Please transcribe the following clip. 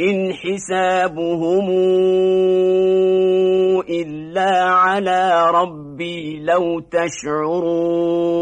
إن حسابهم إلا على ربي لو تشعرون